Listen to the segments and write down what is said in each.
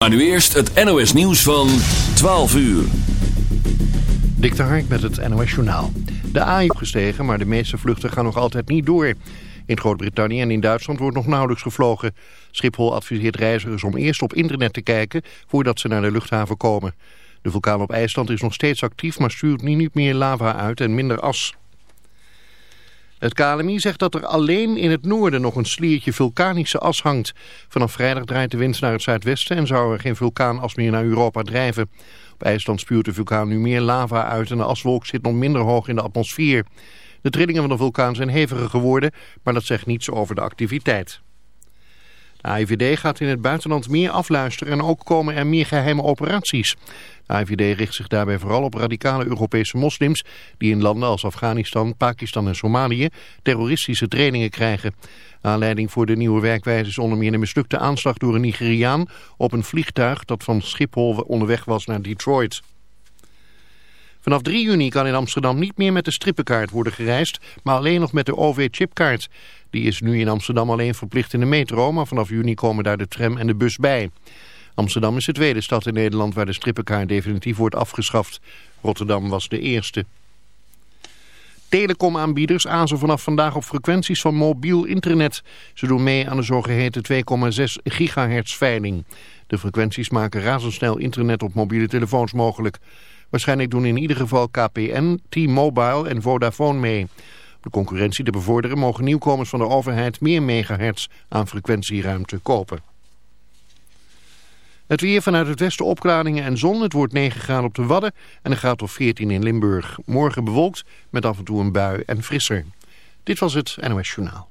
Maar nu eerst het NOS nieuws van 12 uur. Dik de Hark met het NOS Journaal. De AI is gestegen, maar de meeste vluchten gaan nog altijd niet door. In Groot-Brittannië en in Duitsland wordt nog nauwelijks gevlogen. Schiphol adviseert reizigers om eerst op internet te kijken voordat ze naar de luchthaven komen. De vulkaan op IJsland is nog steeds actief, maar stuurt nu niet meer lava uit en minder as. Het KLMI zegt dat er alleen in het noorden nog een sliertje vulkanische as hangt. Vanaf vrijdag draait de wind naar het zuidwesten en zou er geen vulkaanas meer naar Europa drijven. Op IJsland spuurt de vulkaan nu meer lava uit en de aswolk zit nog minder hoog in de atmosfeer. De trillingen van de vulkaan zijn heviger geworden, maar dat zegt niets over de activiteit. De AIVD gaat in het buitenland meer afluisteren en ook komen er meer geheime operaties. De AIVD richt zich daarbij vooral op radicale Europese moslims die in landen als Afghanistan, Pakistan en Somalië terroristische trainingen krijgen. Aanleiding voor de nieuwe werkwijze is onder meer een mislukte aanslag door een Nigeriaan op een vliegtuig dat van Schiphol onderweg was naar Detroit. Vanaf 3 juni kan in Amsterdam niet meer met de strippenkaart worden gereisd, maar alleen nog met de OV-chipkaart. Die is nu in Amsterdam alleen verplicht in de metro, maar vanaf juni komen daar de tram en de bus bij. Amsterdam is de tweede stad in Nederland waar de strippenkaart definitief wordt afgeschaft. Rotterdam was de eerste. Telecomaanbieders azen vanaf vandaag op frequenties van mobiel internet. Ze doen mee aan de zogeheten 2,6 gigahertz veiling. De frequenties maken razendsnel internet op mobiele telefoons mogelijk. Waarschijnlijk doen in ieder geval KPN, T-Mobile en Vodafone mee. De concurrentie te bevorderen mogen nieuwkomers van de overheid meer megahertz aan frequentieruimte kopen. Het weer vanuit het westen opklaringen en zon. Het wordt 9 graden op de Wadden en een graad of 14 in Limburg. Morgen bewolkt met af en toe een bui en frisser. Dit was het NOS Journaal.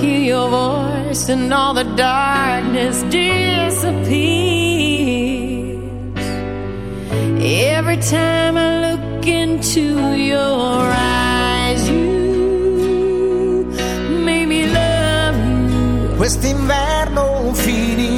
hear your voice and all the darkness disappears. Every time I look into your eyes, you made me love you. Quest'inverno finì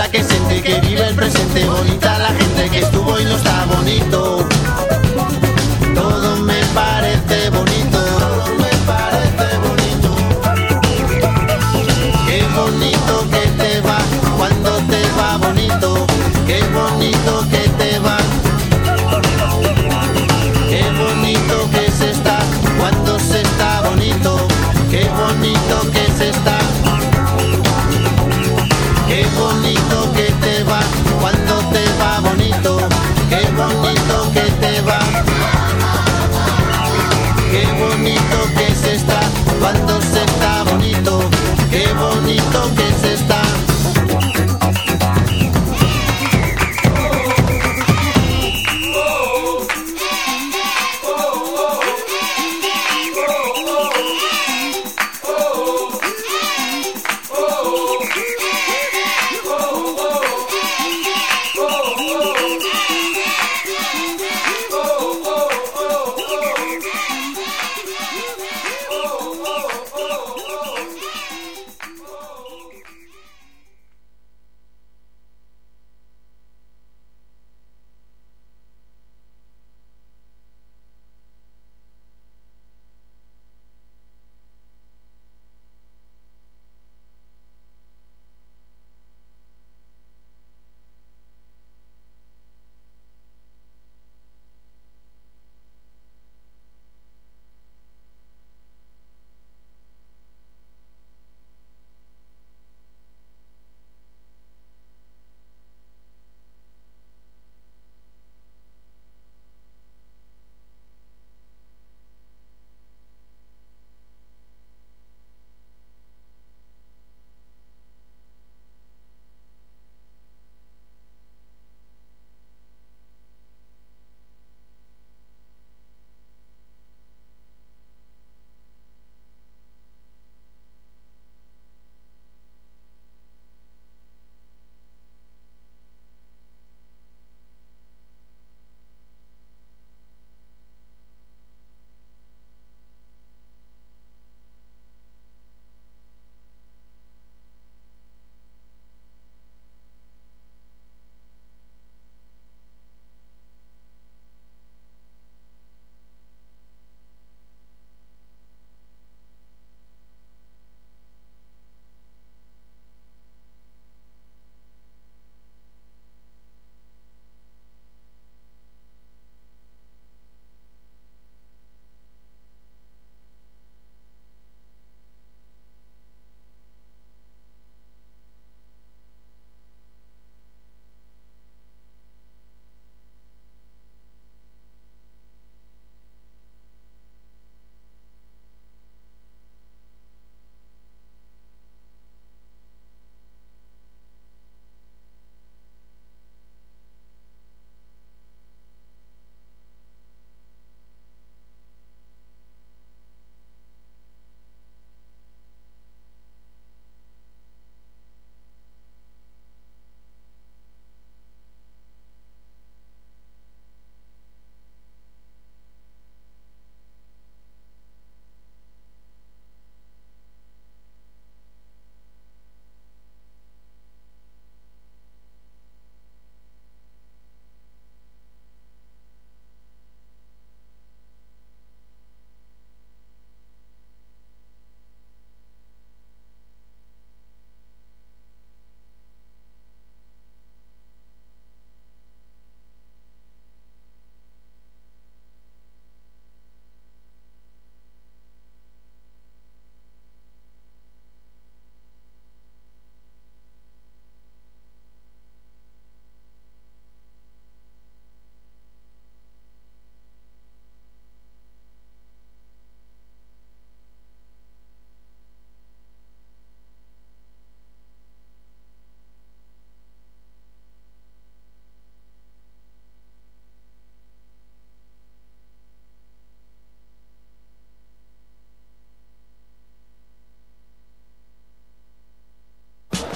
tiembla, que siente, que vive el presente, bonita la gente que estuvo y no está bonito.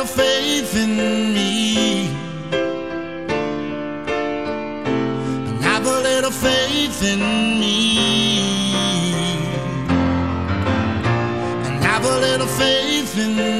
Little faith in me, have a little faith in me. And have a little faith in me.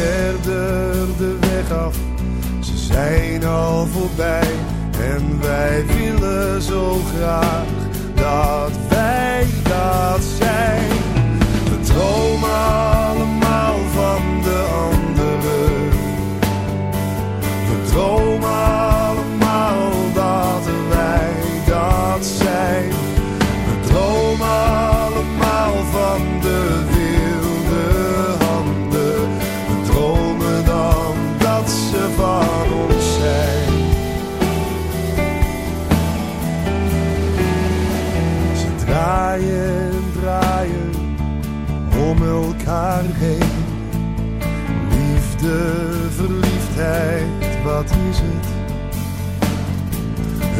verder de weg af. Ze zijn al voorbij en wij willen zo graag dat wij dat zijn.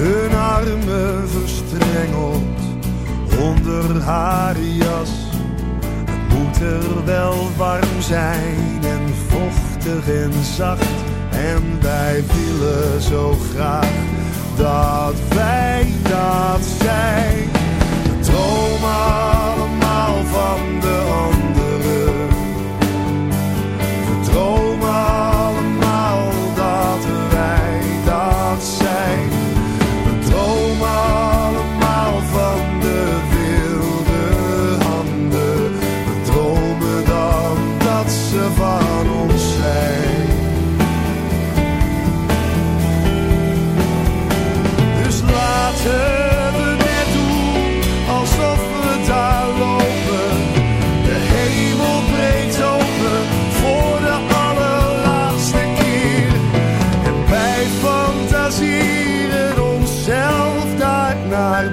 hun armen verstrengeld onder haar jas. Het moet er wel warm zijn en vochtig en zacht. En wij willen zo graag dat wij dat zijn. De dromen allemaal van de ander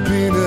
be a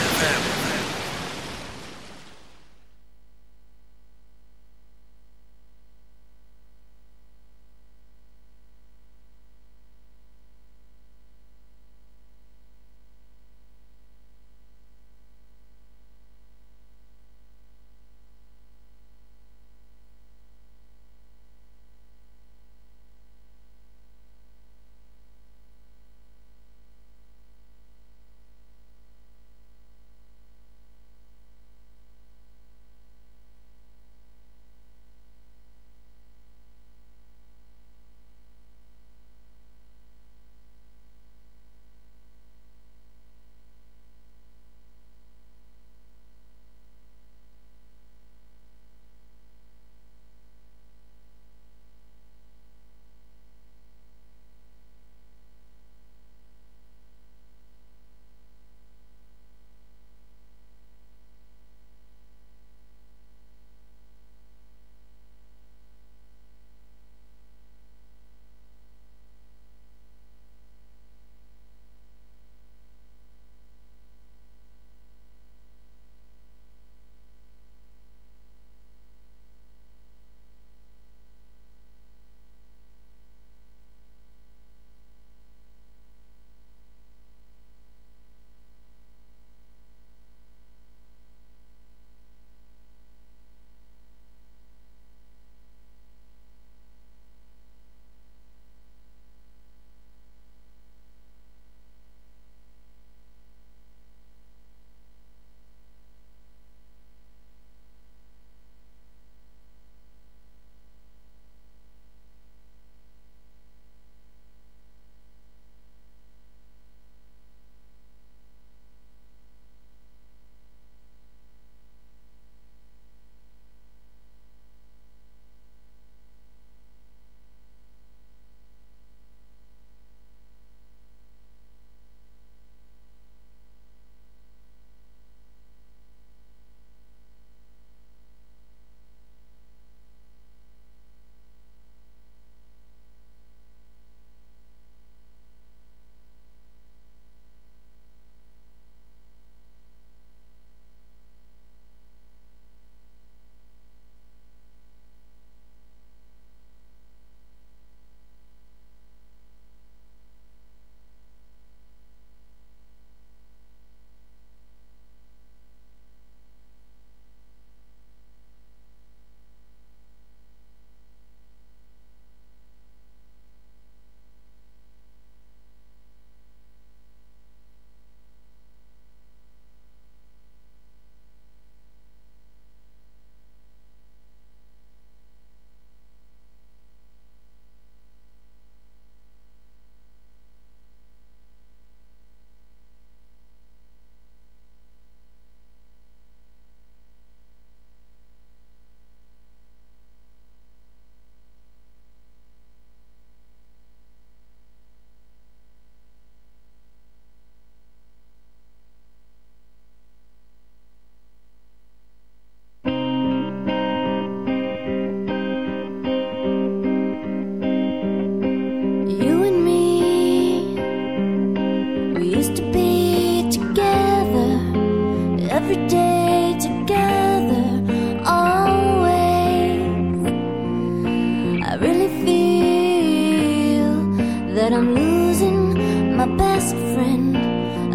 Friend.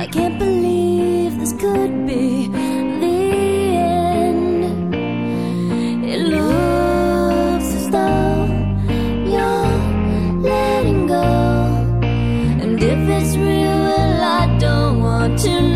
I can't believe this could be the end. It looks as though you're letting go. And if it's real, well, I don't want to know.